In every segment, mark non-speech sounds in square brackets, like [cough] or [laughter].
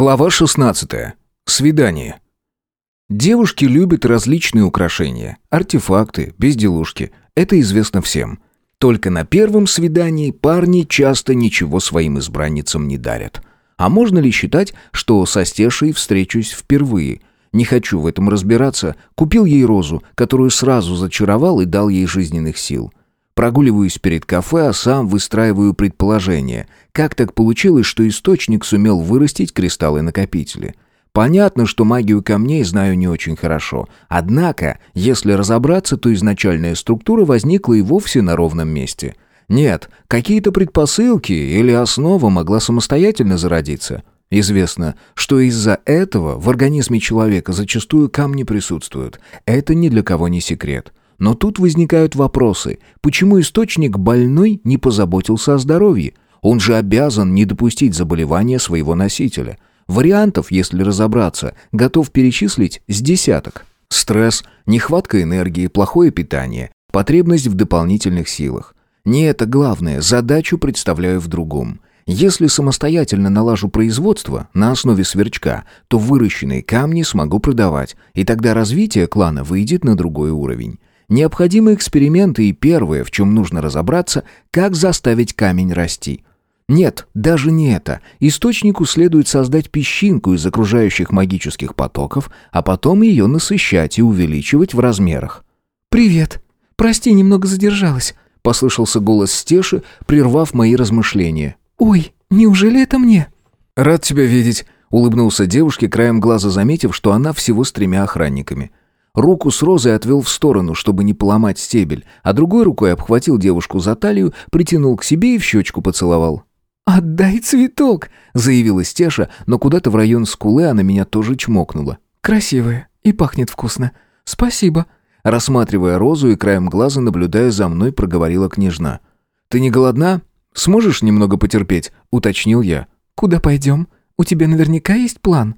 Глава 16. Свидание. Девушки любят различные украшения, артефакты, безделушки. Это известно всем. Только на первом свидании парни часто ничего своим избранницам не дарят. А можно ли считать, что со Стешей встречусь впервые? Не хочу в этом разбираться. Купил ей розу, которую сразу зачаровал и дал ей жизненных сил. Прогуливаюсь перед кафе, а сам выстраиваю предположение. Как так получилось, что источник сумел вырастить кристаллы-накопители? Понятно, что магию камней знаю не очень хорошо. Однако, если разобраться, то изначальная структура возникла и вовсе на ровном месте. Нет, какие-то предпосылки или основа могла самостоятельно зародиться. Известно, что из-за этого в организме человека зачастую камни присутствуют. Это ни для кого не секрет. Но тут возникают вопросы. Почему источник больной не позаботился о здоровье? Он же обязан не допустить заболевания своего носителя. Вариантов, если разобраться, готов перечислить с десяток. Стресс, нехватка энергии, плохое питание, потребность в дополнительных силах. Не это главное, задачу представляю в другом. Если самостоятельно налажу производство на основе сверчка, то выращенные камни смогу продавать, и тогда развитие клана выйдет на другой уровень. Необходимы эксперименты и первое, в чем нужно разобраться, как заставить камень расти. Нет, даже не это. Источнику следует создать песчинку из окружающих магических потоков, а потом ее насыщать и увеличивать в размерах. «Привет. Прости, немного задержалась», — послышался голос Стеши, прервав мои размышления. «Ой, неужели это мне?» «Рад тебя видеть», — улыбнулся девушке, краем глаза заметив, что она всего с тремя охранниками. Руку с розой отвел в сторону, чтобы не поломать стебель, а другой рукой обхватил девушку за талию, притянул к себе и в щечку поцеловал. «Отдай цветок!» — заявила Стеша, но куда-то в район скулы она меня тоже чмокнула. «Красивая и пахнет вкусно. Спасибо!» Рассматривая розу и краем глаза, наблюдая за мной, проговорила княжна. «Ты не голодна? Сможешь немного потерпеть?» — уточнил я. «Куда пойдем? У тебя наверняка есть план?»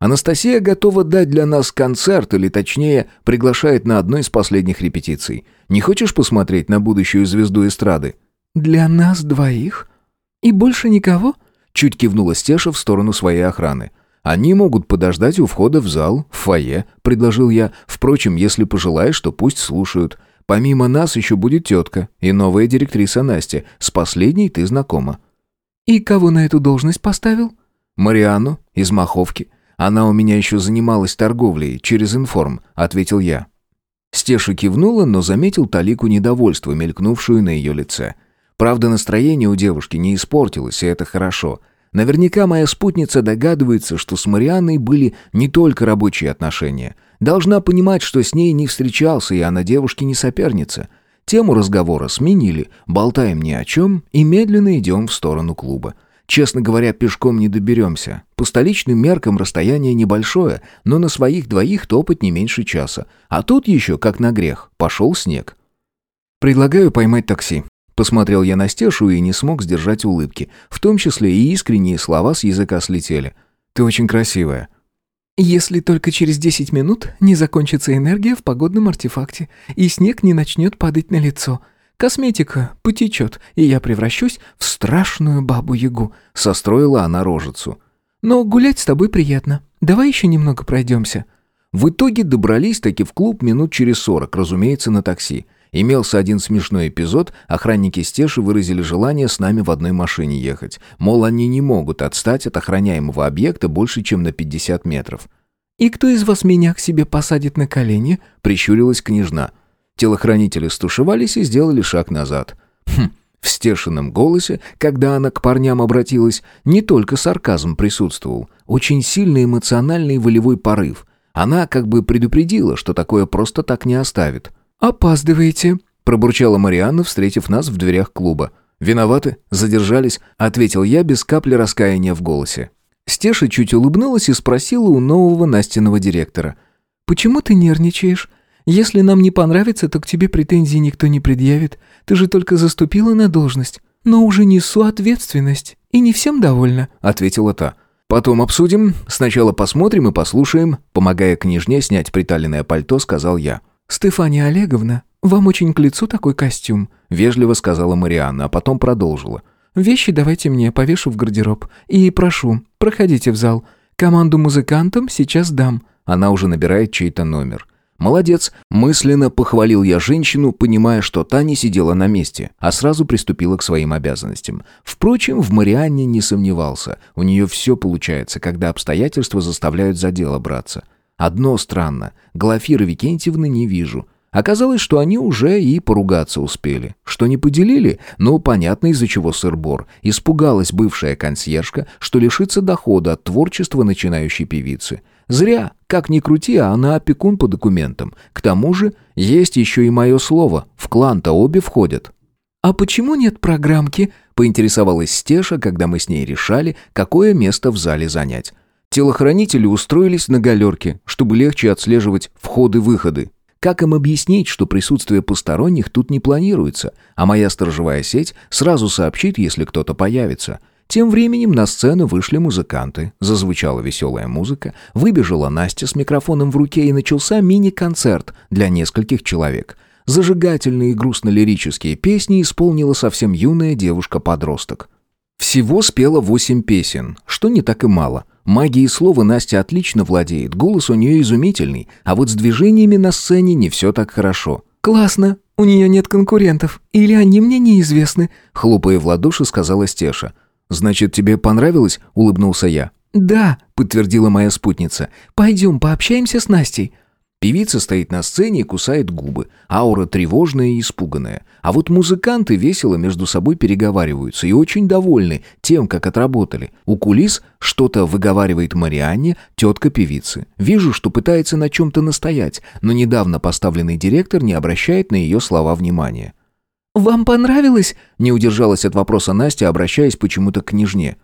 Анастасия готова дать для нас концерт, или точнее, приглашает на одну из последних репетиций. Не хочешь посмотреть на будущую звезду эстрады? Для нас двоих? И больше никого? Чуть кивнула Стеша в сторону своей охраны. Они могут подождать у входа в зал, в фойе, предложил я. Впрочем, если пожелаешь, то пусть слушают. Помимо нас еще будет тетка и новая директриса Настя. С последней ты знакома. И кого на эту должность поставил? Марианну из Маховки. Она у меня еще занималась торговлей через информ», — ответил я. Стеша кивнула, но заметил талику недовольства, мелькнувшую на ее лице. Правда, настроение у девушки не испортилось, и это хорошо. Наверняка моя спутница догадывается, что с Марианной были не только рабочие отношения. Должна понимать, что с ней не встречался, и она девушке не соперница. Тему разговора сменили, болтаем ни о чем и медленно идем в сторону клуба. Честно говоря, пешком не доберемся. По столичным меркам расстояние небольшое, но на своих двоих топать не меньше часа. А тут еще, как на грех, пошел снег. «Предлагаю поймать такси». Посмотрел я на Стешу и не смог сдержать улыбки. В том числе и искренние слова с языка слетели. «Ты очень красивая». «Если только через десять минут не закончится энергия в погодном артефакте, и снег не начнет падать на лицо», Косметика потечет, и я превращусь в страшную бабу-ягу», — состроила она рожицу. «Но гулять с тобой приятно. Давай еще немного пройдемся». В итоге добрались таки в клуб минут через сорок, разумеется, на такси. Имелся один смешной эпизод, охранники Стеши выразили желание с нами в одной машине ехать. Мол, они не могут отстать от охраняемого объекта больше, чем на 50 метров. «И кто из вас меня к себе посадит на колени?» — прищурилась княжна. Телохранители стушевались и сделали шаг назад. Хм, в стешенном голосе, когда она к парням обратилась, не только сарказм присутствовал, очень сильный эмоциональный волевой порыв. Она как бы предупредила, что такое просто так не оставит. «Опаздываете», — пробурчала Марианна, встретив нас в дверях клуба. «Виноваты? Задержались?» — ответил я без капли раскаяния в голосе. Стеша чуть улыбнулась и спросила у нового Настиного директора. «Почему ты нервничаешь? Если нам не понравится, то к тебе претензий никто не предъявит. Ты же только заступила на должность. Но уже несу ответственность. И не всем довольна», — ответила та. «Потом обсудим. Сначала посмотрим и послушаем». Помогая княжне снять приталенное пальто, сказал я. «Стефания Олеговна, вам очень к лицу такой костюм», — вежливо сказала Марианна, а потом продолжила. «Вещи давайте мне, повешу в гардероб. И прошу, проходите в зал. Команду музыкантам сейчас дам». Она уже набирает чей-то номер. «Молодец!» – мысленно похвалил я женщину, понимая, что та не сидела на месте, а сразу приступила к своим обязанностям. Впрочем, в Марианне не сомневался. У нее все получается, когда обстоятельства заставляют за дело браться. Одно странно – Глафиры Викентьевны не вижу. Оказалось, что они уже и поругаться успели. Что не поделили? Ну, понятно, из-за чего сыр-бор. Испугалась бывшая консьержка, что лишится дохода от творчества начинающей певицы. Зря, как ни крути, а она опекун по документам. К тому же, есть еще и мое слово. В клан-то обе входят. «А почему нет программки?» — поинтересовалась Стеша, когда мы с ней решали, какое место в зале занять. Телохранители устроились на галерке, чтобы легче отслеживать входы-выходы. Как им объяснить, что присутствие посторонних тут не планируется, а моя сторожевая сеть сразу сообщит, если кто-то появится? Тем временем на сцену вышли музыканты, зазвучала веселая музыка, выбежала Настя с микрофоном в руке и начался мини-концерт для нескольких человек. Зажигательные и грустно-лирические песни исполнила совсем юная девушка-подросток. Всего спела восемь песен, что не так и мало – Магией слова Настя отлично владеет, голос у нее изумительный, а вот с движениями на сцене не все так хорошо. «Классно, у нее нет конкурентов, или они мне неизвестны», хлопая в ладоши, сказала Стеша. «Значит, тебе понравилось?» – улыбнулся я. «Да», – подтвердила моя спутница. «Пойдем пообщаемся с Настей». Певица стоит на сцене и кусает губы. Аура тревожная и испуганная. А вот музыканты весело между собой переговариваются и очень довольны тем, как отработали. У кулис что-то выговаривает Марианне, тетка певицы. Вижу, что пытается на чем-то настоять, но недавно поставленный директор не обращает на ее слова внимания. «Вам понравилось?» – не удержалась от вопроса Настя, обращаясь почему-то к княжне.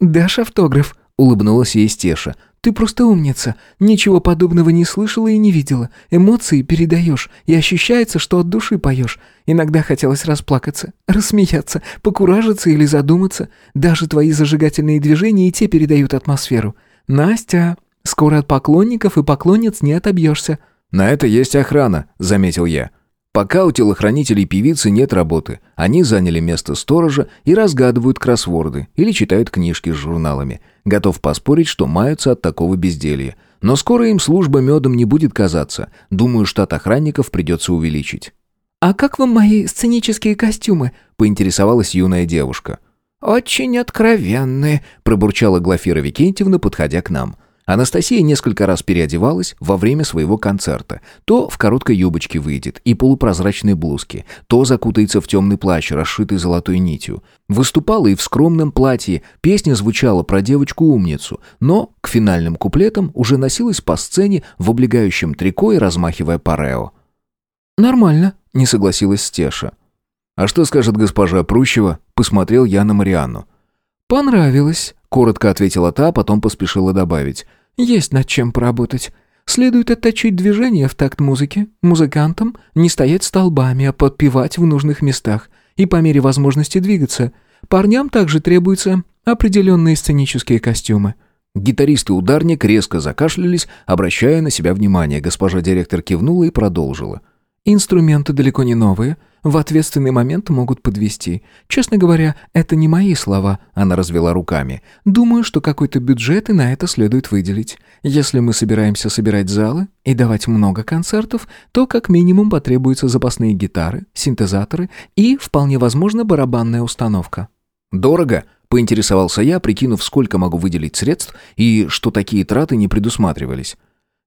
«Дашь автограф?» – улыбнулась ей Стеша. Ты просто умница. Ничего подобного не слышала и не видела. Эмоции передаешь, и ощущается, что от души поешь. Иногда хотелось расплакаться, рассмеяться, покуражиться или задуматься. Даже твои зажигательные движения и те передают атмосферу. Настя, скоро от поклонников и поклонниц не отобьешься». «На это есть охрана», — заметил я. Пока у телохранителей певицы нет работы, они заняли место сторожа и разгадывают кроссворды или читают книжки с журналами. Готов поспорить, что маются от такого безделья. Но скоро им служба медом не будет казаться. Думаю, штат охранников придется увеличить. «А как вам мои сценические костюмы?» – поинтересовалась юная девушка. «Очень откровенные», – пробурчала Глафира Викентьевна, подходя к нам – Анастасия несколько раз переодевалась во время своего концерта. То в короткой юбочке выйдет и полупрозрачной блузке, то закутается в темный плащ, расшитый золотой нитью. Выступала и в скромном платье, песня звучала про девочку-умницу, но к финальным куплетам уже носилась по сцене в облегающем трико и размахивая парео. «Нормально», — не согласилась Стеша. «А что скажет госпожа Прущева?» — посмотрел я на Марианну. «Понравилось», — коротко ответила та, потом поспешила добавить. Есть над чем поработать. Следует отточить движение в такт музыки, музыкантам не стоять столбами, а подпевать в нужных местах и по мере возможности двигаться. Парням также требуются определенные сценические костюмы. Гитарист и ударник резко закашлялись, обращая на себя внимание. Госпожа директор кивнула и продолжила. Инструменты далеко не новые, в ответственный момент могут подвести. Честно говоря, это не мои слова, она развела руками. Думаю, что какой-то бюджет и на это следует выделить. Если мы собираемся собирать залы и давать много концертов, то как минимум потребуются запасные гитары, синтезаторы и, вполне возможно, барабанная установка. Дорого? Поинтересовался я, прикинув, сколько могу выделить средств и что такие траты не предусматривались.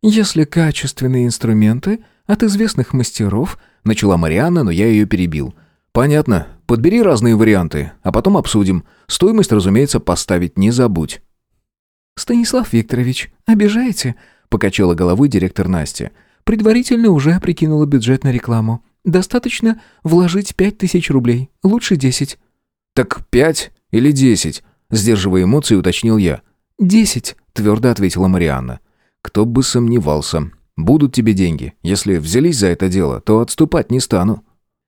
Если качественные инструменты от известных мастеров, начала Марианна, но я ее перебил. Понятно. Подбери разные варианты, а потом обсудим. Стоимость, разумеется, поставить не забудь. Станислав Викторович, обижаете? покачала головой директор Настя. Предварительно уже прикинула бюджет на рекламу. Достаточно вложить пять тысяч рублей, лучше десять. Так пять или десять? Сдерживая эмоции, уточнил я. «Десять», — твердо ответила Марианна. «Кто бы сомневался. Будут тебе деньги. Если взялись за это дело, то отступать не стану».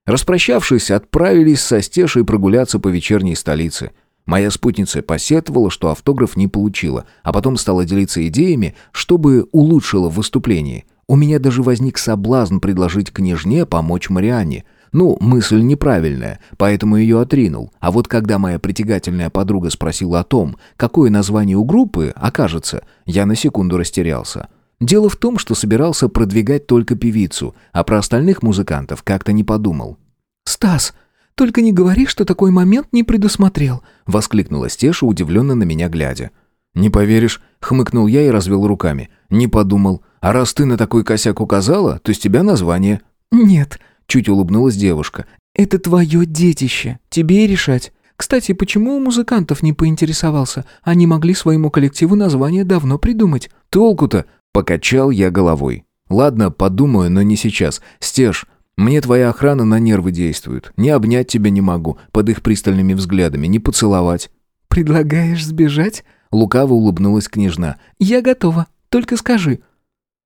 Распрощавшись, отправились со Стешей прогуляться по вечерней столице. Моя спутница посетовала, что автограф не получила, а потом стала делиться идеями, чтобы улучшила выступление. У меня даже возник соблазн предложить княжне помочь Марианне. Ну, мысль неправильная, поэтому ее отринул. А вот когда моя притягательная подруга спросила о том, какое название у группы окажется, я на секунду растерялся. Дело в том, что собирался продвигать только певицу, а про остальных музыкантов как-то не подумал. «Стас, только не говори, что такой момент не предусмотрел», — воскликнула Стеша, удивленно на меня глядя. «Не поверишь», — хмыкнул я и развел руками. «Не подумал. А раз ты на такой косяк указала, то с тебя название». «Нет», — чуть улыбнулась девушка. «Это твое детище. Тебе и решать. Кстати, почему у музыкантов не поинтересовался? Они могли своему коллективу название давно придумать». «Толку-то?» Покачал я головой. «Ладно, подумаю, но не сейчас. Стеж, мне твоя охрана на нервы действует. Не обнять тебя не могу под их пристальными взглядами, не поцеловать». «Предлагаешь сбежать?» Лукаво улыбнулась княжна. «Я готова. Только скажи».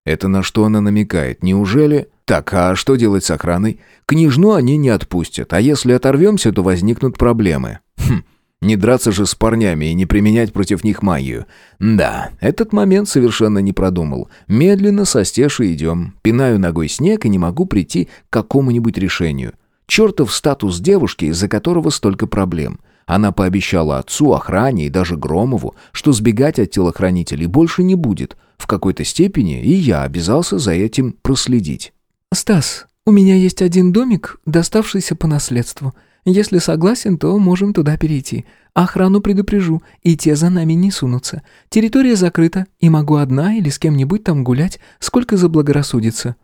Это на что она намекает? Неужели... Так, а что делать с охраной? Княжну они не отпустят, а если оторвемся, то возникнут проблемы. Не драться же с парнями и не применять против них магию. Да, этот момент совершенно не продумал. Медленно со стеши идем. Пинаю ногой снег и не могу прийти к какому-нибудь решению. Чертов статус девушки, из-за которого столько проблем. Она пообещала отцу, охране и даже Громову, что сбегать от телохранителей больше не будет. В какой-то степени и я обязался за этим проследить. «Стас, у меня есть один домик, доставшийся по наследству. Если согласен, то можем туда перейти. Охрану предупрежу, и те за нами не сунутся. Территория закрыта, и могу одна или с кем-нибудь там гулять, сколько заблагорассудится».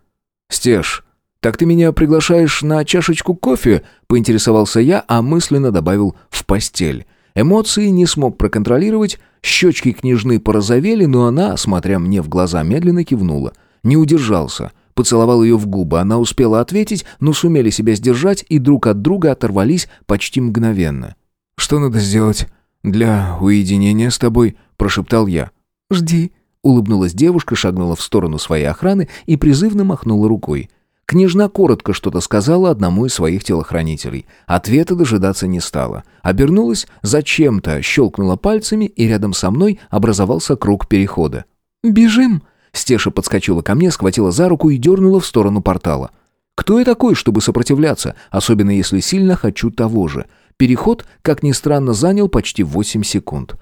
«Стеж, так ты меня приглашаешь на чашечку кофе?» – поинтересовался я, а мысленно добавил «в постель». Эмоции не смог проконтролировать, щечки княжны порозовели, но она, смотря мне в глаза, медленно кивнула. Не удержался – Поцеловал ее в губы, она успела ответить, но сумели себя сдержать и друг от друга оторвались почти мгновенно. «Что надо сделать для уединения с тобой?» – прошептал я. «Жди», – улыбнулась девушка, шагнула в сторону своей охраны и призывно махнула рукой. Княжна коротко что-то сказала одному из своих телохранителей. Ответа дожидаться не стала. Обернулась, зачем-то щелкнула пальцами, и рядом со мной образовался круг перехода. «Бежим!» Стеша подскочила ко мне, схватила за руку и дернула в сторону портала. Кто я такой, чтобы сопротивляться, особенно если сильно хочу того же? Переход, как ни странно, занял почти 8 секунд.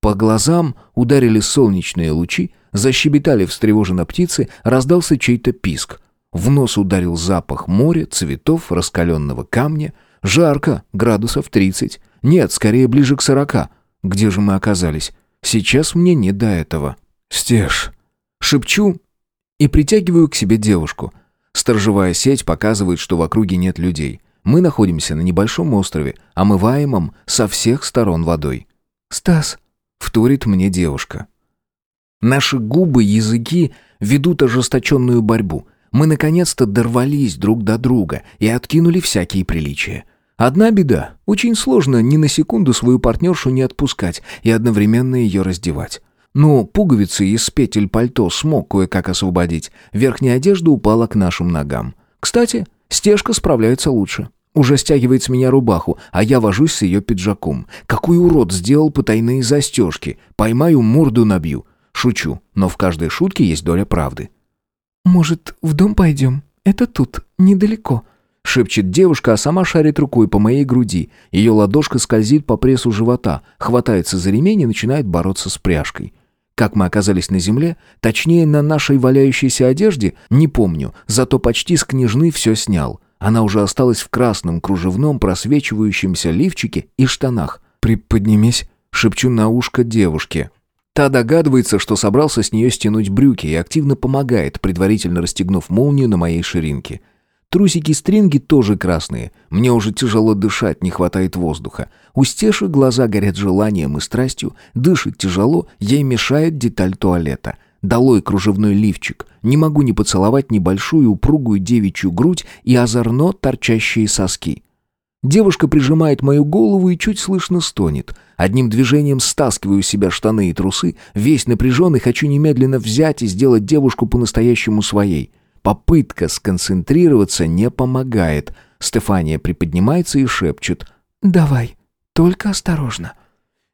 По глазам ударили солнечные лучи, защебетали встревоженно птицы, раздался чей-то писк. В нос ударил запах моря, цветов, раскаленного камня. Жарко, градусов 30. Нет, скорее ближе к 40. Где же мы оказались? Сейчас мне не до этого. «Стеж, Шепчу и притягиваю к себе девушку. Сторожевая сеть показывает, что в округе нет людей. Мы находимся на небольшом острове, омываемом со всех сторон водой. «Стас», — вторит мне девушка. Наши губы, языки ведут ожесточенную борьбу. Мы наконец-то дорвались друг до друга и откинули всякие приличия. Одна беда. Очень сложно ни на секунду свою партнершу не отпускать и одновременно ее раздевать. Ну, пуговицы из петель пальто смог кое-как освободить. Верхняя одежда упала к нашим ногам. Кстати, стежка справляется лучше. Уже стягивает с меня рубаху, а я вожусь с ее пиджаком. Какой урод сделал потайные застежки. Поймаю, морду набью. Шучу, но в каждой шутке есть доля правды. «Может, в дом пойдем? Это тут, недалеко», шепчет девушка, а сама шарит рукой по моей груди. Ее ладошка скользит по прессу живота, хватается за ремень и начинает бороться с пряжкой. Как мы оказались на земле, точнее на нашей валяющейся одежде, не помню, зато почти с княжны все снял. Она уже осталась в красном кружевном просвечивающемся лифчике и штанах. «Приподнимись», — шепчу на ушко девушке. Та догадывается, что собрался с нее стянуть брюки и активно помогает, предварительно расстегнув молнию на моей ширинке. Трусики-стринги тоже красные. Мне уже тяжело дышать, не хватает воздуха. У Стеши глаза горят желанием и страстью, дышит тяжело, ей мешает деталь туалета. Долой кружевной лифчик. Не могу не поцеловать небольшую упругую девичью грудь и озорно торчащие соски. Девушка прижимает мою голову и чуть слышно стонет. Одним движением стаскиваю с себя штаны и трусы, весь напряженный хочу немедленно взять и сделать девушку по-настоящему своей. Попытка сконцентрироваться не помогает. Стефания приподнимается и шепчет «Давай, только осторожно».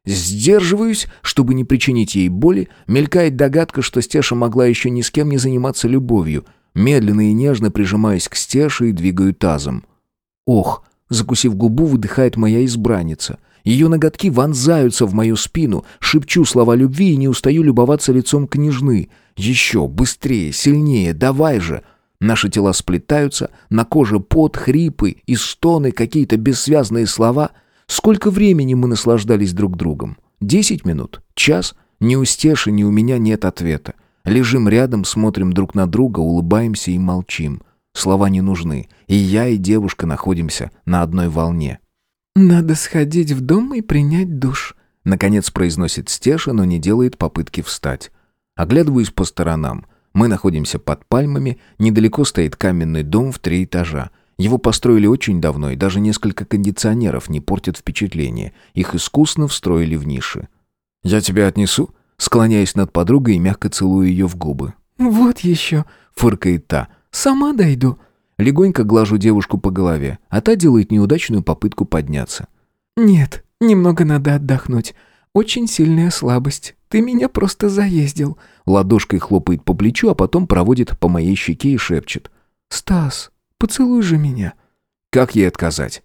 Сдерживаюсь, чтобы не причинить ей боли, мелькает догадка, что Стеша могла еще ни с кем не заниматься любовью. Медленно и нежно прижимаюсь к Стеше и двигаю тазом. Ох, закусив губу, выдыхает моя избранница. Ее ноготки вонзаются в мою спину, шепчу слова любви и не устаю любоваться лицом княжны. Еще, быстрее, сильнее, давай же. Наши тела сплетаются, на коже пот, хрипы и стоны, какие-то бессвязные слова. Сколько времени мы наслаждались друг другом? Десять минут? Час? Ни у Стеши, ни у меня нет ответа. Лежим рядом, смотрим друг на друга, улыбаемся и молчим. Слова не нужны, и я, и девушка находимся на одной волне. «Надо сходить в дом и принять душ», — наконец произносит Стеша, но не делает попытки встать. Оглядываюсь по сторонам. Мы находимся под пальмами, недалеко стоит каменный дом в три этажа. Его построили очень давно, и даже несколько кондиционеров не портят впечатление. Их искусно встроили в ниши. «Я тебя отнесу?» Склоняюсь над подругой и мягко целую ее в губы. «Вот еще», — фыркает та. «Сама дойду». Легонько глажу девушку по голове, а та делает неудачную попытку подняться. «Нет, немного надо отдохнуть. Очень сильная слабость. Ты меня просто заездил». Ладошкой хлопает по плечу, а потом проводит по моей щеке и шепчет. «Стас, поцелуй же меня». Как ей отказать?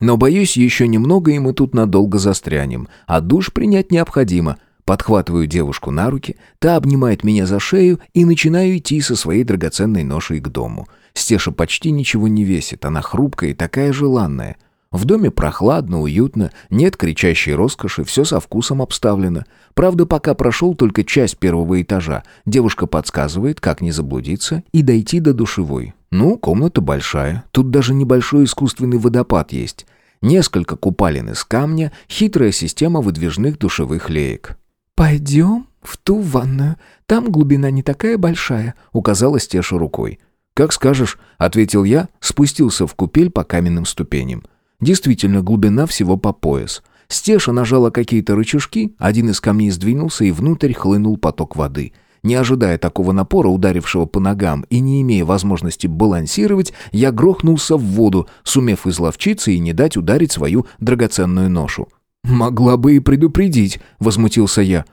Но боюсь, еще немного, и мы тут надолго застрянем. А душ принять необходимо. Подхватываю девушку на руки, та обнимает меня за шею и начинаю идти со своей драгоценной ношей к дому. Стеша почти ничего не весит, она хрупкая и такая желанная. В доме прохладно, уютно, нет кричащей роскоши, все со вкусом обставлено. Правда, пока прошел только часть первого этажа, девушка подсказывает, как не заблудиться и дойти до душевой. Ну, комната большая, тут даже небольшой искусственный водопад есть. Несколько купалин из камня, хитрая система выдвижных душевых леек. «Пойдем в ту ванную, там глубина не такая большая», — указала Стеша рукой. «Как скажешь», — ответил я, спустился в купель по каменным ступеням. Действительно, глубина всего по пояс. Стеша нажала какие-то рычажки, один из камней сдвинулся, и внутрь хлынул поток воды. Не ожидая такого напора, ударившего по ногам, и не имея возможности балансировать, я грохнулся в воду, сумев изловчиться и не дать ударить свою драгоценную ношу. «Могла бы и предупредить», — возмутился я.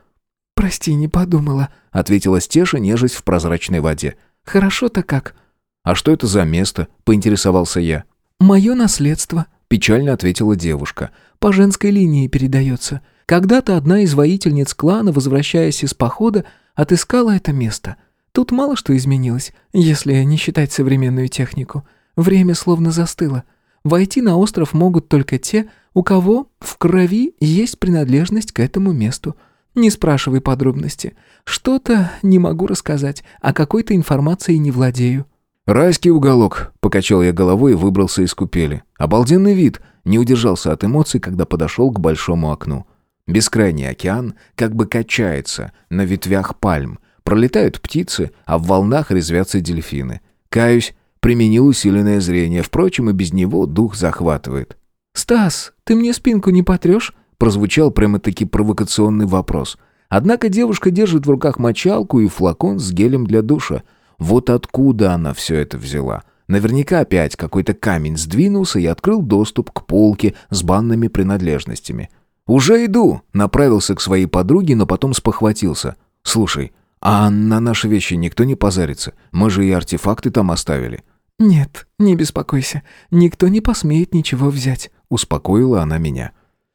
«Прости, не подумала», — ответила Стеша, нежесть в прозрачной воде. «Хорошо-то как». «А что это за место?» — поинтересовался я. «Мое наследство», — печально ответила девушка. «По женской линии передается. Когда-то одна из воительниц клана, возвращаясь из похода, отыскала это место. Тут мало что изменилось, если не считать современную технику. Время словно застыло. Войти на остров могут только те, у кого в крови есть принадлежность к этому месту. Не спрашивай подробности. Что-то не могу рассказать, а какой-то информацией не владею». «Райский уголок», — покачал я головой и выбрался из купели. Обалденный вид. Не удержался от эмоций, когда подошел к большому окну. Бескрайний океан как бы качается на ветвях пальм. Пролетают птицы, а в волнах резвятся дельфины. Каюсь, применил усиленное зрение, впрочем, и без него дух захватывает. «Стас, ты мне спинку не потрешь?» прозвучал прямо-таки провокационный вопрос. Однако девушка держит в руках мочалку и флакон с гелем для душа. Вот откуда она все это взяла? Наверняка опять какой-то камень сдвинулся и открыл доступ к полке с банными принадлежностями. «Уже иду!» — направился к своей подруге, но потом спохватился. «Слушай, а на наши вещи никто не позарится? Мы же и артефакты там оставили». «Нет, не беспокойся. Никто не посмеет ничего взять», — успокоила она меня.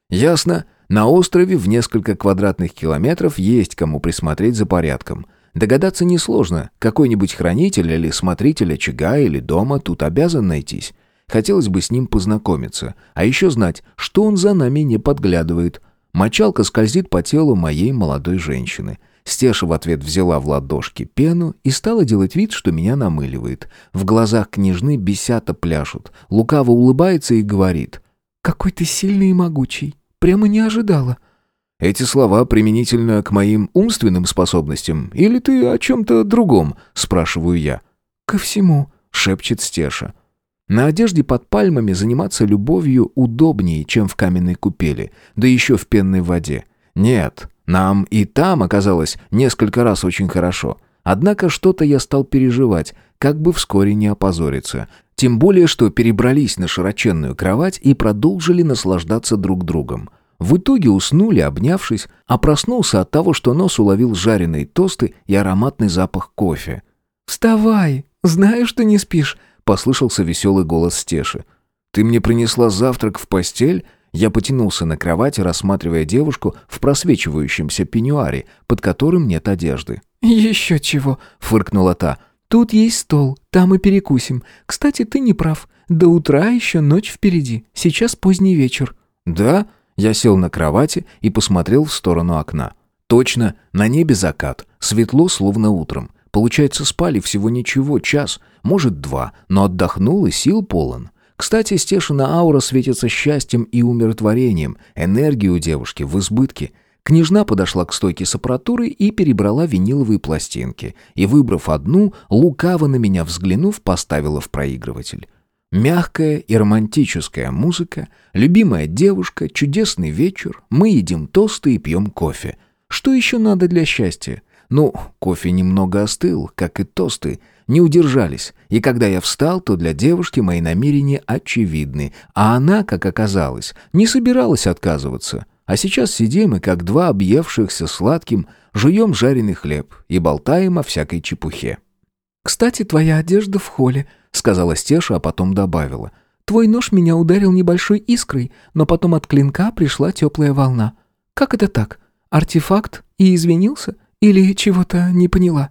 «Ясно. На острове в несколько квадратных километров есть кому присмотреть за порядком. Догадаться несложно. Какой-нибудь хранитель или смотритель очага или дома тут обязан найтись. Хотелось бы с ним познакомиться. А еще знать, что он за нами не подглядывает. Мочалка скользит по телу моей молодой женщины. Стеша в ответ взяла в ладошки пену и стала делать вид, что меня намыливает. В глазах княжны бесята пляшут. Лукаво улыбается и говорит. «Какой ты сильный и могучий. Прямо не ожидала». «Эти слова применительно к моим умственным способностям? Или ты о чем-то другом?» – спрашиваю я. «Ко всему», – шепчет Стеша. На одежде под пальмами заниматься любовью удобнее, чем в каменной купели, да еще в пенной воде. Нет, нам и там оказалось несколько раз очень хорошо. Однако что-то я стал переживать, как бы вскоре не опозориться. Тем более, что перебрались на широченную кровать и продолжили наслаждаться друг другом. В итоге уснули, обнявшись, а проснулся от того, что нос уловил жареные тосты и ароматный запах кофе. «Вставай! Знаю, что не спишь!» — послышался веселый голос Стеши. «Ты мне принесла завтрак в постель?» Я потянулся на кровати, рассматривая девушку в просвечивающемся пеньюаре, под которым нет одежды. «Еще чего», — фыркнула та. «Тут есть стол, там и перекусим. Кстати, ты не прав. До утра еще ночь впереди. Сейчас поздний вечер». «Да?» Я сел на кровати и посмотрел в сторону окна. «Точно, на небе закат. Светло, словно утром. Получается, спали всего ничего, час, может, два, но отдохнул и сил полон. Кстати, Стешина аура светится счастьем и умиротворением, энергия у девушки в избытке. Княжна подошла к стойке с аппаратурой и перебрала виниловые пластинки. И, выбрав одну, лукаво на меня взглянув, поставила в проигрыватель. Мягкая и романтическая музыка, любимая девушка, чудесный вечер, мы едим тосты и пьем кофе. Что еще надо для счастья? Ну, кофе немного остыл, как и тосты, не удержались, и когда я встал, то для девушки мои намерения очевидны, а она, как оказалось, не собиралась отказываться. А сейчас сидим мы, как два объевшихся сладким, жуем жареный хлеб и болтаем о всякой чепухе. «Кстати, твоя одежда в холле», — сказала Стеша, а потом добавила. «Твой нож меня ударил небольшой искрой, но потом от клинка пришла теплая волна. Как это так? Артефакт и извинился? Или чего-то не поняла?»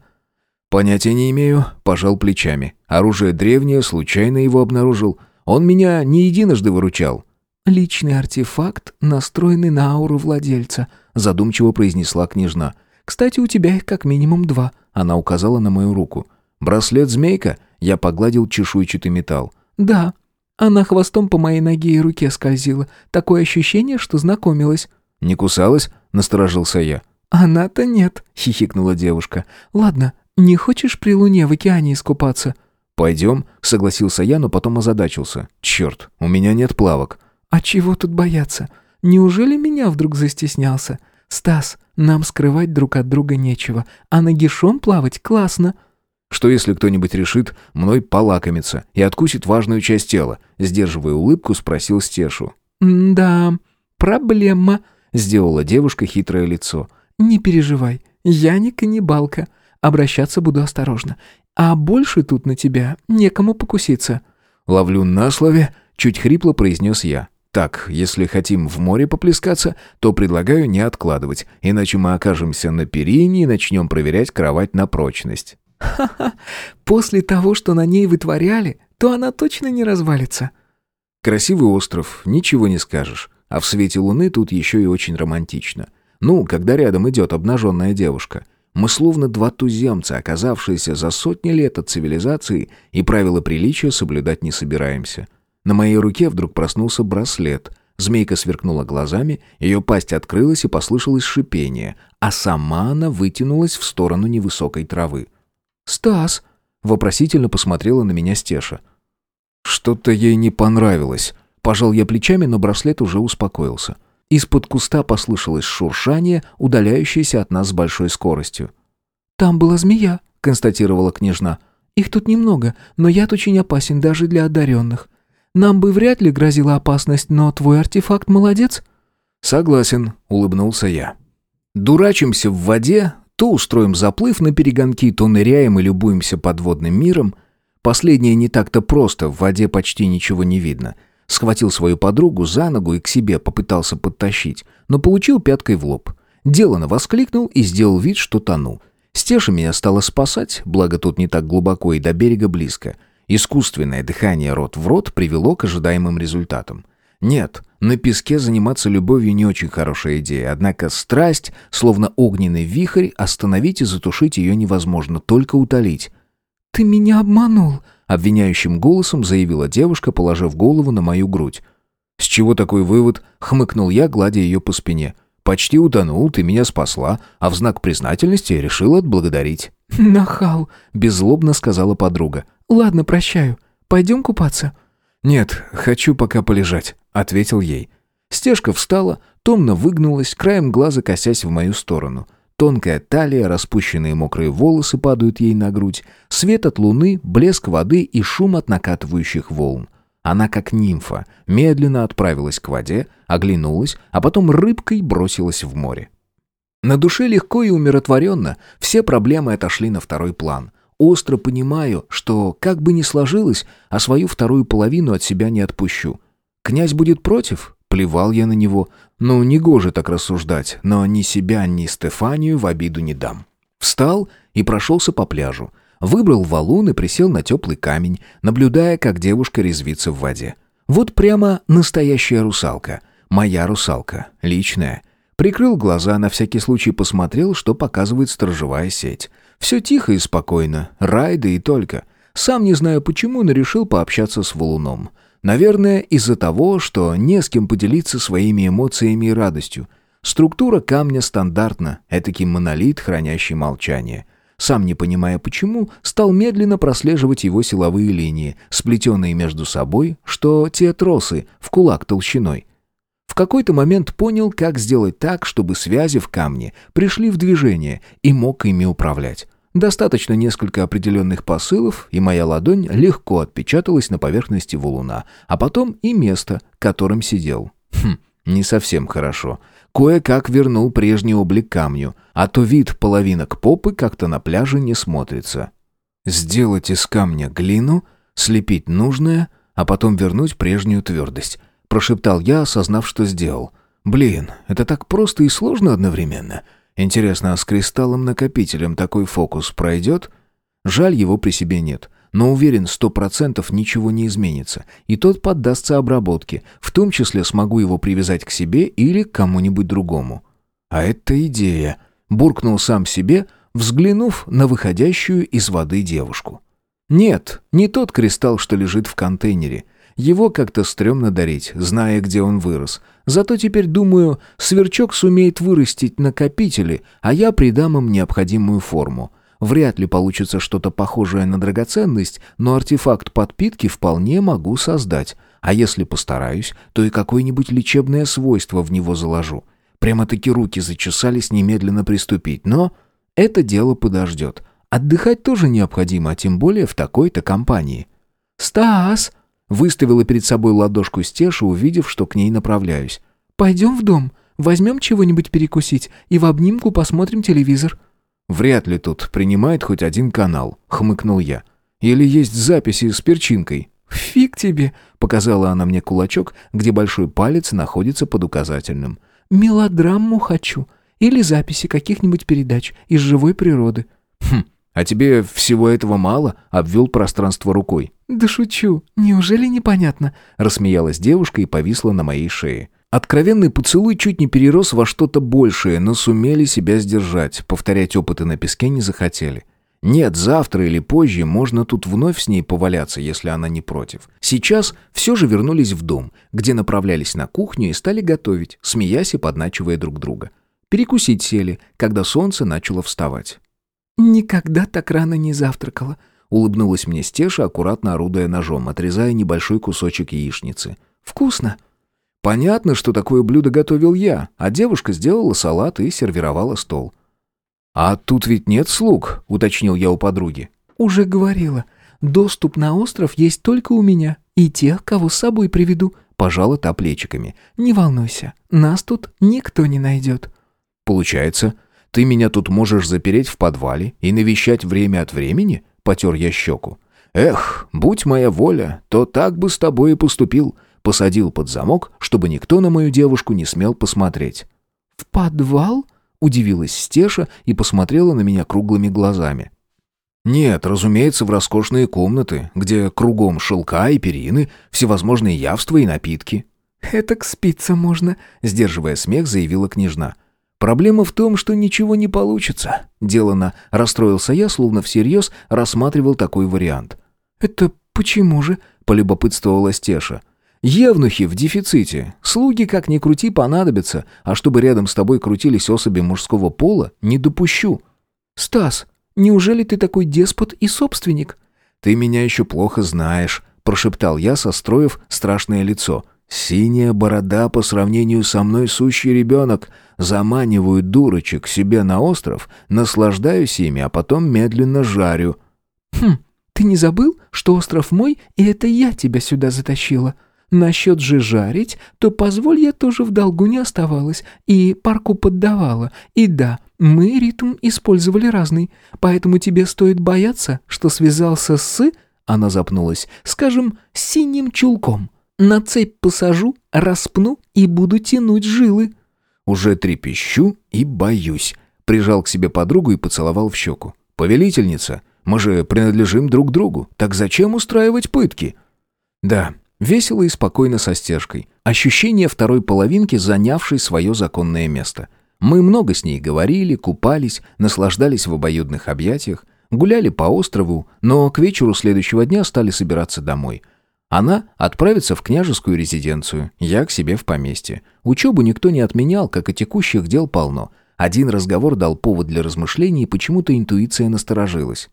«Понятия не имею», — пожал плечами. «Оружие древнее, случайно его обнаружил. Он меня не единожды выручал». «Личный артефакт, настроенный на ауру владельца», — задумчиво произнесла княжна. «Кстати, у тебя их как минимум два», — она указала на мою руку. «Браслет-змейка?» — я погладил чешуйчатый металл. «Да. Она хвостом по моей ноге и руке скользила. Такое ощущение, что знакомилась». «Не кусалась?» — насторожился я. «Она-то нет», — хихикнула девушка. «Ладно, «Не хочешь при луне в океане искупаться?» «Пойдем», — согласился я, но потом озадачился. «Черт, у меня нет плавок». «А чего тут бояться? Неужели меня вдруг застеснялся? Стас, нам скрывать друг от друга нечего, а нагишом плавать классно». «Что если кто-нибудь решит мной полакомиться и откусит важную часть тела?» Сдерживая улыбку, спросил Стешу. «Да, проблема», — сделала девушка хитрое лицо. «Не переживай, я не каннибалка». Обращаться буду осторожно. А больше тут на тебя некому покуситься». «Ловлю на слове», — чуть хрипло произнес я. «Так, если хотим в море поплескаться, то предлагаю не откладывать, иначе мы окажемся на перине и начнем проверять кровать на прочность». «Ха-ха, [laughs] после того, что на ней вытворяли, то она точно не развалится». Красивый остров, ничего не скажешь. А в свете луны тут еще и очень романтично. Ну, когда рядом идет обнаженная девушка. Мы словно два туземца, оказавшиеся за сотни лет от цивилизации, и правила приличия соблюдать не собираемся. На моей руке вдруг проснулся браслет. Змейка сверкнула глазами, ее пасть открылась и послышалось шипение, а сама она вытянулась в сторону невысокой травы. «Стас!» — вопросительно посмотрела на меня Стеша. Что-то ей не понравилось. Пожал я плечами, но браслет уже успокоился. Из-под куста послышалось шуршание, удаляющееся от нас с большой скоростью. «Там была змея», — констатировала княжна. «Их тут немного, но яд очень опасен даже для одаренных. Нам бы вряд ли грозила опасность, но твой артефакт молодец». «Согласен», — улыбнулся я. «Дурачимся в воде, то устроим заплыв на перегонки, то ныряем и любуемся подводным миром. Последнее не так-то просто, в воде почти ничего не видно. Схватил свою подругу за ногу и к себе попытался подтащить, но получил пяткой в лоб. Делано воскликнул и сделал вид, что тону. Стеша меня стала спасать, благо тут не так глубоко и до берега близко. Искусственное дыхание рот в рот привело к ожидаемым результатам. Нет, на песке заниматься любовью не очень хорошая идея, однако страсть, словно огненный вихрь, остановить и затушить ее невозможно, только утолить. «Ты меня обманул», обвиняющим голосом заявила девушка, положив голову на мою грудь. «С чего такой вывод?» — хмыкнул я, гладя ее по спине. «Почти утонул, ты меня спасла, а в знак признательности решила отблагодарить». [laughs] «Нахал», — беззлобно сказала подруга. «Ладно, прощаю. Пойдем купаться». «Нет, хочу пока полежать», — ответил ей. Стежка встала, томно выгнулась, краем глаза косясь в мою сторону — Тонкая талия, распущенные мокрые волосы падают ей на грудь, свет от луны, блеск воды и шум от накатывающих волн. Она, как нимфа, медленно отправилась к воде, оглянулась, а потом рыбкой бросилась в море. На душе легко и умиротворенно, все проблемы отошли на второй план. Остро понимаю, что, как бы ни сложилось, а свою вторую половину от себя не отпущу. Князь будет против? Плевал я на него. Ну, не гоже так рассуждать, но ни себя, ни Стефанию в обиду не дам. Встал и прошелся по пляжу. Выбрал валун и присел на теплый камень, наблюдая, как девушка резвится в воде. Вот прямо настоящая русалка. Моя русалка. Личная. Прикрыл глаза, на всякий случай посмотрел, что показывает сторожевая сеть. Все тихо и спокойно, райды и только. Сам не знаю почему, но решил пообщаться с валуном. Наверное, из-за того, что не с кем поделиться своими эмоциями и радостью. Структура камня стандартна, этакий монолит, хранящий молчание. Сам не понимая почему, стал медленно прослеживать его силовые линии, сплетенные между собой, что те тросы, в кулак толщиной. В какой-то момент понял, как сделать так, чтобы связи в камне пришли в движение и мог ими управлять. Достаточно несколько определенных посылов, и моя ладонь легко отпечаталась на поверхности валуна, а потом и место, которым сидел. Хм, не совсем хорошо. Кое-как вернул прежний облик камню, а то вид половинок попы как-то на пляже не смотрится. Сделать из камня глину, слепить нужное, а потом вернуть прежнюю твердость. Прошептал я, осознав, что сделал. Блин, это так просто и сложно одновременно. Интересно, а с кристаллом-накопителем такой фокус пройдет? Жаль, его при себе нет. Но уверен, сто процентов ничего не изменится, и тот поддастся обработке, в том числе смогу его привязать к себе или к кому-нибудь другому. А это идея, буркнул сам себе, взглянув на выходящую из воды девушку. Нет, не тот кристалл, что лежит в контейнере. Его как-то стрёмно дарить, зная, где он вырос. Зато теперь, думаю, сверчок сумеет вырастить накопители, а я придам им необходимую форму. Вряд ли получится что-то похожее на драгоценность, но артефакт подпитки вполне могу создать. А если постараюсь, то и какое-нибудь лечебное свойство в него заложу. Прямо-таки руки зачесались немедленно приступить, но это дело подождет. Отдыхать тоже необходимо, а тем более в такой-то компании. «Стас!» Выставила перед собой ладошку Стеша, увидев, что к ней направляюсь. «Пойдем в дом, возьмем чего-нибудь перекусить и в обнимку посмотрим телевизор». «Вряд ли тут принимает хоть один канал», — хмыкнул я. «Или есть записи с перчинкой». «Фиг тебе», — показала она мне кулачок, где большой палец находится под указательным. «Мелодраму хочу. Или записи каких-нибудь передач из живой природы». «Хм, а тебе всего этого мало?» — обвел пространство рукой. «Да шучу. Неужели непонятно?» — рассмеялась девушка и повисла на моей шее. Откровенный поцелуй чуть не перерос во что-то большее, но сумели себя сдержать, повторять опыты на песке не захотели. Нет, завтра или позже можно тут вновь с ней поваляться, если она не против. Сейчас все же вернулись в дом, где направлялись на кухню и стали готовить, смеясь и подначивая друг друга. Перекусить сели, когда солнце начало вставать. «Никогда так рано не завтракала», Улыбнулась мне Стеша, аккуратно орудуя ножом, отрезая небольшой кусочек яичницы. «Вкусно!» Понятно, что такое блюдо готовил я, а девушка сделала салат и сервировала стол. «А тут ведь нет слуг», — уточнил я у подруги. «Уже говорила. Доступ на остров есть только у меня и тех, кого с собой приведу», — пожала та плечиками. «Не волнуйся, нас тут никто не найдет». «Получается, ты меня тут можешь запереть в подвале и навещать время от времени?» потер я щеку. «Эх, будь моя воля, то так бы с тобой и поступил. Посадил под замок, чтобы никто на мою девушку не смел посмотреть». «В подвал?» — удивилась Стеша и посмотрела на меня круглыми глазами. «Нет, разумеется, в роскошные комнаты, где кругом шелка и перины, всевозможные явства и напитки». «Это к спиться можно», — сдерживая смех, заявила княжна. Проблема в том, что ничего не получится. Делано расстроился я, словно всерьез рассматривал такой вариант. «Это почему же?» — полюбопытствовала Стеша. «Евнухи в дефиците. Слуги, как ни крути, понадобятся, а чтобы рядом с тобой крутились особи мужского пола, не допущу». «Стас, неужели ты такой деспот и собственник?» «Ты меня еще плохо знаешь», — прошептал я, состроив страшное лицо. Синяя борода по сравнению со мной сущий ребенок. Заманиваю дурочек себе на остров, наслаждаюсь ими, а потом медленно жарю. Хм, ты не забыл, что остров мой, и это я тебя сюда затащила? Насчет же жарить, то позволь я тоже в долгу не оставалась и парку поддавала. И да, Мы ритм использовали разный, поэтому тебе стоит бояться, что связался с...» Она запнулась. «Скажем, синим чулком. На цепь посажу, распну и буду тянуть жилы». Уже трепещу и боюсь. Прижал к себе подругу и поцеловал в щеку. «Повелительница, мы же принадлежим друг другу. Так зачем устраивать пытки?» «Да, весело и спокойно со стежкой. Ощущение второй половинки, занявшей свое законное место. Мы много с ней говорили, купались, наслаждались в обоюдных объятиях, гуляли по острову, но к вечеру следующего дня стали собираться домой». Она отправится в княжескую резиденцию, я к себе в поместье. Учебу никто не отменял, как и текущих дел полно. Один разговор дал повод для размышлений, и почему-то интуиция насторожилась.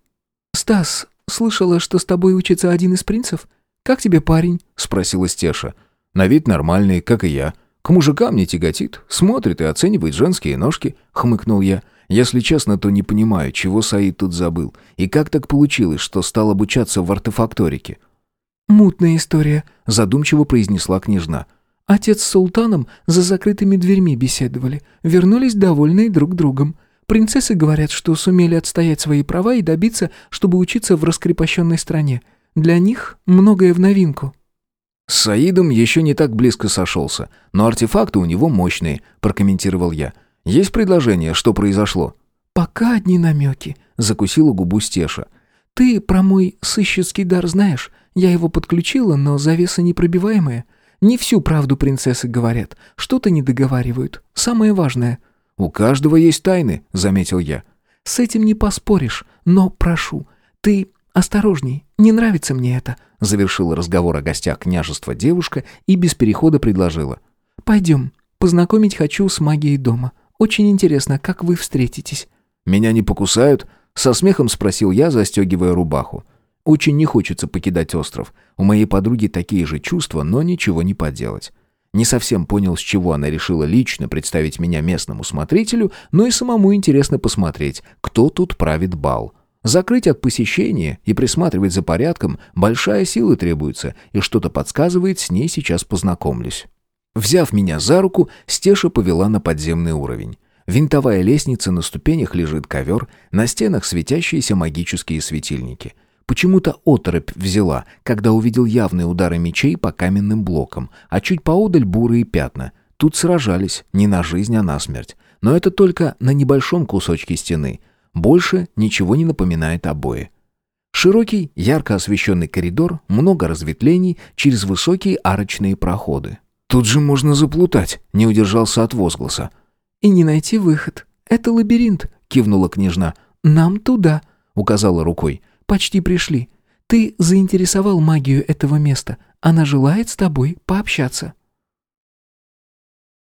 «Стас, слышала, что с тобой учится один из принцев? Как тебе парень?» — спросила Стеша. «На вид нормальный, как и я. К мужикам не тяготит, смотрит и оценивает женские ножки», — хмыкнул я. «Если честно, то не понимаю, чего Саид тут забыл. И как так получилось, что стал обучаться в артефакторике?» «Мутная история», — задумчиво произнесла княжна. «Отец с султаном за закрытыми дверьми беседовали, вернулись довольные друг другом. Принцессы говорят, что сумели отстоять свои права и добиться, чтобы учиться в раскрепощенной стране. Для них многое в новинку». «С Саидом еще не так близко сошелся, но артефакты у него мощные», — прокомментировал я. «Есть предложение, что произошло?» «Пока одни намеки», — закусила губу Стеша. «Ты про мой сыщеский дар знаешь? Я его подключила, но завеса непробиваемая. Не всю правду принцессы говорят, что-то не договаривают. Самое важное. У каждого есть тайны, заметил я. С этим не поспоришь, но прошу, ты осторожней. Не нравится мне это, завершила разговор о гостях княжества девушка и без перехода предложила: Пойдем, познакомить хочу с магией дома. Очень интересно, как вы встретитесь. Меня не покусают? Со смехом спросил я, застегивая рубаху. Очень не хочется покидать остров. У моей подруги такие же чувства, но ничего не поделать. Не совсем понял, с чего она решила лично представить меня местному смотрителю, но и самому интересно посмотреть, кто тут правит бал. Закрыть от посещения и присматривать за порядком большая сила требуется, и что-то подсказывает, с ней сейчас познакомлюсь. Взяв меня за руку, Стеша повела на подземный уровень. Винтовая лестница, на ступенях лежит ковер, на стенах светящиеся магические светильники — Почему-то оторопь взяла, когда увидел явные удары мечей по каменным блокам, а чуть поодаль бурые пятна. Тут сражались, не на жизнь, а на смерть. Но это только на небольшом кусочке стены. Больше ничего не напоминает обои. Широкий, ярко освещенный коридор, много разветвлений через высокие арочные проходы. «Тут же можно заплутать», — не удержался от возгласа. «И не найти выход. Это лабиринт», — кивнула княжна. «Нам туда», — указала рукой. «Почти пришли. Ты заинтересовал магию этого места. Она желает с тобой пообщаться».